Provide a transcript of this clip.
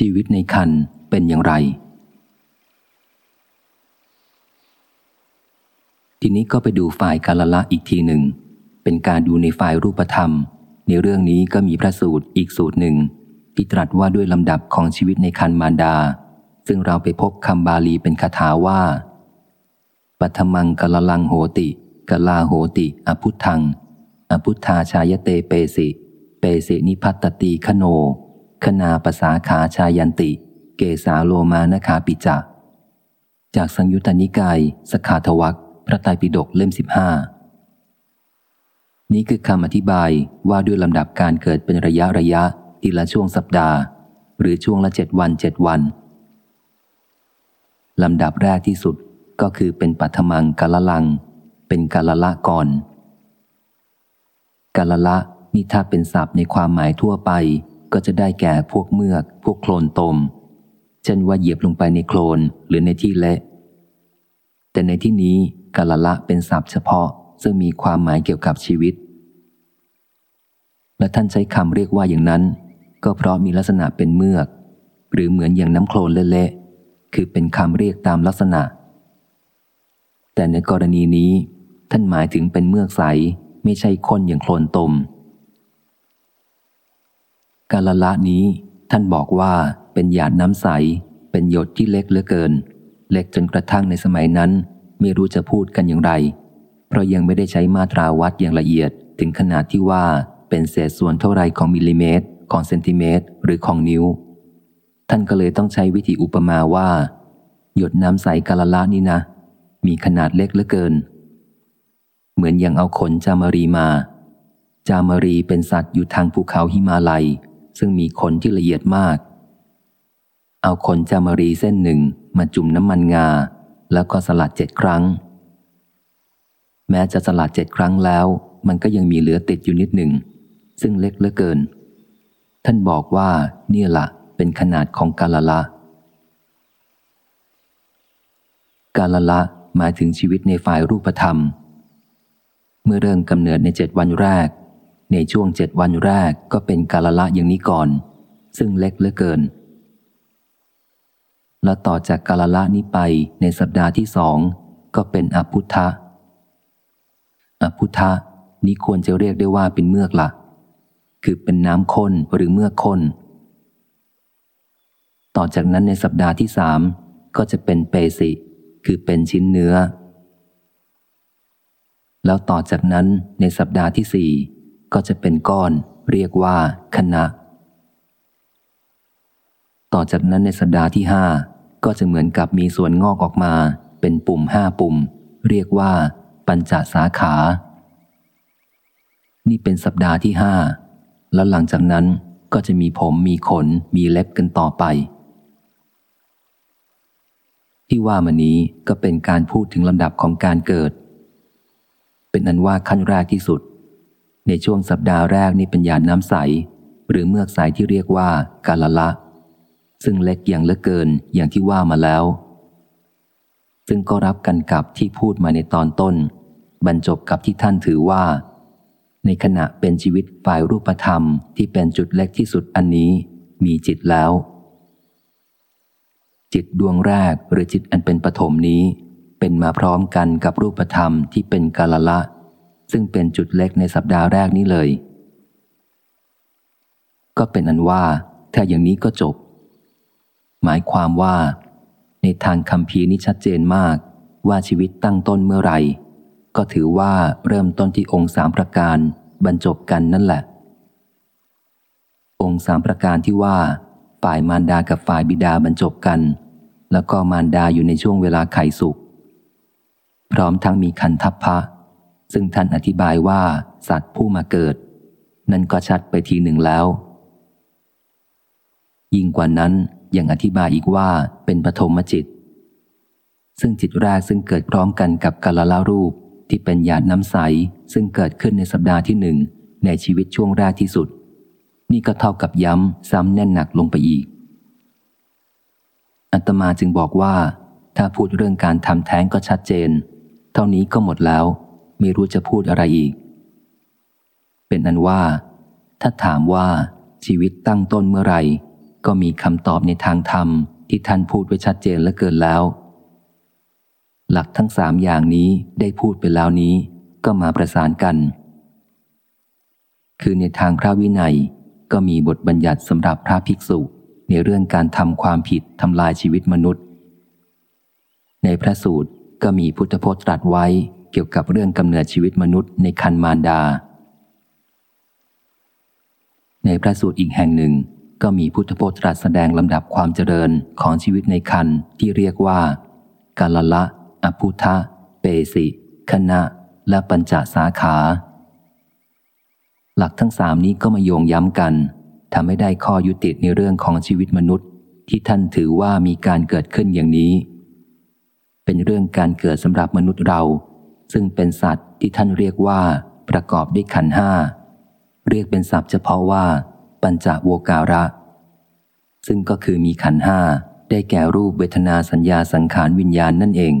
ชีวิตในคันเป็นอย่างไร ทีนี้ก็ไปดูฝ่ายกาลละอีกทีหนึ่ง เป็นการดูในฝ่ายรูปธรรม ในเรื่องนี้ก็มีพระสูตรอีกสูตรหนึ่ง ที่ตรัสว่าด้วยลำดับของชีวิตในคันมารดา ซึ่งเราไปพบคำบาลีเป็นคาถาว่าปัทมังกลลังโหติกลาโหติ อพุทธัง อพุทธาชายเตเปสิ เปสินิพัตตีคโน คนาภาษาขาชายันติ เกสาโลมานคาปิจักจากสังยุตตนิกาย สขาทวักพระไตรปิฎกเล่มสิบห้านี้คือคำอธิบายว่าด้วยลำดับการเกิดเป็นระยะระยะทีละช่วงสัปดาห์ หรือช่วงละเจ็ดวันเจ็ดวันลำดับแรกที่สุดก็คือเป็นปัทมังกาลลัง เป็นกาลละก่อน กาลละนี่ถ้าเป็นศัพท์ในความหมายทั่วไป ก็จะได้แก่พวกเมือก พวกโคลนตม เช่นว่าเหยียบลงไปในโคลนหรือในที่เละ แต่ในที่นี้กาละละเป็นศัพท์เฉพาะซึ่งมีความหมายเกี่ยวกับชีวิต และท่านใช้คำเรียกว่าอย่างนั้น ก็เพราะมีลักษณะเป็นเมือก หรือเหมือนอย่างน้ำโคลนเละๆคือเป็นคำเรียกตามลักษณะ แต่ในกรณีนี้ท่านหมายถึงเป็นเมือกใสไม่ใช่ข้นอย่างโคลนตม กาลละนี้ ท่านบอกว่าเป็นหยาดน้ำใส เป็นหยดที่เล็กเหลือเกิน เล็กจนกระทั่งในสมัยนั้น ไม่รู้จะพูดกันอย่างไร เพราะยังไม่ได้ใช้มาตราวัดอย่างละเอียดถึงขนาดที่ว่าเป็นเศษส่วนเท่าไรของมิลลิเมตร ของเซนติเมตร หรือของนิ้ว ท่านก็เลยต้องใช้วิธีอุปมาว่า หยดน้ำใสกาลละนี่นะ มีขนาดเล็กเหลือเกิน เหมือนอย่างเอาขนจามารีมา จามารีเป็นสัตว์อยู่ทางภูเขาหิมาลัย ซึ่งมีขนที่ละเอียดมาก เอาขนจามารีเส้นหนึ่งมาจุ่มน้ำมันงา แล้วก็สลัดเจ็ดครั้ง แม้จะสลัดเจ็ดครั้งแล้ว มันก็ยังมีเหลือติดอยู่นิดหนึ่ง ซึ่งเล็กเหลือเกิน ท่านบอกว่าเนี่ยละเป็นขนาดของกาลละ กาลละหมายถึงชีวิตในฝ่ายรูปธรรม เมื่อเริ่มกำเนิดในเจ็ดวันแรก ในช่วงเจ็ดวันแรกก็เป็นกาลละอย่างนี้ก่อน ซึ่งเล็กเหลือเกิน แล้วต่อจากกาลละนี้ไปในสัปดาห์ที่สองก็เป็นอภุทธะอภุทธะนี้ควรจะเรียกได้ว่าเป็นเมือกละคือเป็นน้ำข้นหรือเมือกข้น ต่อจากนั้นในสัปดาห์ที่สามก็จะเป็นเปสิ คือเป็นชิ้นเนื้อ แล้วต่อจากนั้นในสัปดาห์ที่สี่ ก็จะเป็นก้อนเรียกว่าคณะ ต่อจากนั้นในสัปดาห์ที่ห้าก็จะเหมือนกับมีส่วนงอกออกมา เป็นปุ่มห้าปุ่ม เรียกว่า ปัญจสาขา นี่เป็นสัปดาห์ที่ห้าแล้วหลังจากนั้นก็จะมีผมมีขนมีเล็บกันต่อไป ที่ว่ามานี้ก็เป็นการพูดถึงลำดับของการเกิด เป็นอันว่าขั้นแรกที่สุด ในช่วงสัปดาห์แรกนี่เป็นหยาดน้ำใส หรือเมือกใสที่เรียกว่ากาลละ ซึ่งเล็กอย่างเลือเกินอย่างที่ว่ามาแล้ว ซึ่งก็รับกันกับที่พูดมาในตอนต้น บรรจบกับที่ท่านถือว่า ในขณะเป็นชีวิตฝ่ายรูปธรรมที่เป็นจุดเล็กที่สุดอันนี้มีจิตแล้ว จิตดวงแรกหรือจิตอันเป็นปฐมนี้ เป็นมาพร้อมกันกับรูปธรรมที่เป็นกาลละ ซึ่งเป็นจุดเล็กในสัปดาห์แรกนี้เลย ก็เป็นอันว่า ถ้าอย่างนี้ก็จบ หมายความว่า ในทางคำพีนี้ชัดเจนมากว่าชีวิตตั้งต้นเมื่อไหร่ ก็ถือว่าเริ่มต้นที่องค์สามประการบรรจบกันนั่นแหละ องค์สามประการที่ว่า ฝ่ายมารดากับฝ่ายบิดาบรรจบกัน แล้วก็มารดาอยู่ในช่วงเวลาไข่สุกพร้อมทั้งมีคันทัพพะ ซึ่งท่านอธิบายว่าสัตว์ผู้มาเกิด นั่นก็ชัดไปทีหนึ่งแล้ว ยิ่งกว่านั้นยังอธิบายอีกว่าเป็นปฐมจิต ซึ่งจิตแรกซึ่งเกิดพร้อมกันกับกาลลารูปที่เป็นหยาดน้ำใสซึ่งเกิดขึ้นในสัปดาห์ที่หนึ่งในชีวิตช่วงแรกที่สุด นี่ก็เท่ากับย้ำซ้ำแน่นหนักลงไปอีก อัตมาจึงบอกว่า ถ้าพูดเรื่องการทำแท้งก็ชัดเจน เท่านี้ก็หมดแล้ว ไม่รู้จะพูดอะไรอีก เป็นอันว่า ถ้าถามว่าชีวิตตั้งต้นเมื่อไรก็มีคำตอบในทางธรรมที่ท่านพูดไว้ชัดเจนเหลือเกินแล้ว หลักทั้งสามอย่างนี้ได้พูดไปแล้วนี้ก็มาประสานกัน คือในทางพระวินัยก็มีบทบัญญัติสำหรับพระภิกษุ ในเรื่องการทำความผิดทำลายชีวิตมนุษย์ ในพระสูตรก็มีพุทธพจน์ตรัสไว้ เกี่ยวกับเรื่องกำเนิดชีวิตมนุษย์ในคันมารดา ในพระสูตรอีกแห่งหนึ่งก็มีพุทธพจน์ตรัสแสดงลำดับความเจริญของชีวิตในคันที่เรียกว่ากาลละ อภุทะ เปสิคณะ และปัญจสาขา หลักทั้งสามนี้ก็มาโยงย้ำกันทำให้ได้ข้อยุติในเรื่องของชีวิตมนุษย์ ที่ท่านถือว่ามีการเกิดขึ้นอย่างนี้ เป็นเรื่องการเกิดสำหรับมนุษย์เรา ซึ่งเป็นสัตว์ที่ท่านเรียกว่าประกอบด้วยขันห้า เรียกเป็นศัพท์เฉพาะว่า ปัญจโวการะ ซึ่งก็คือมีขันห้าได้แก่รูปเวทนาสัญญาสังขารวิญญาณนั่นเอง